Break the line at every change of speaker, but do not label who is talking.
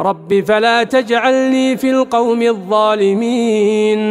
رب فلا تجعلني في القوم الظالمين.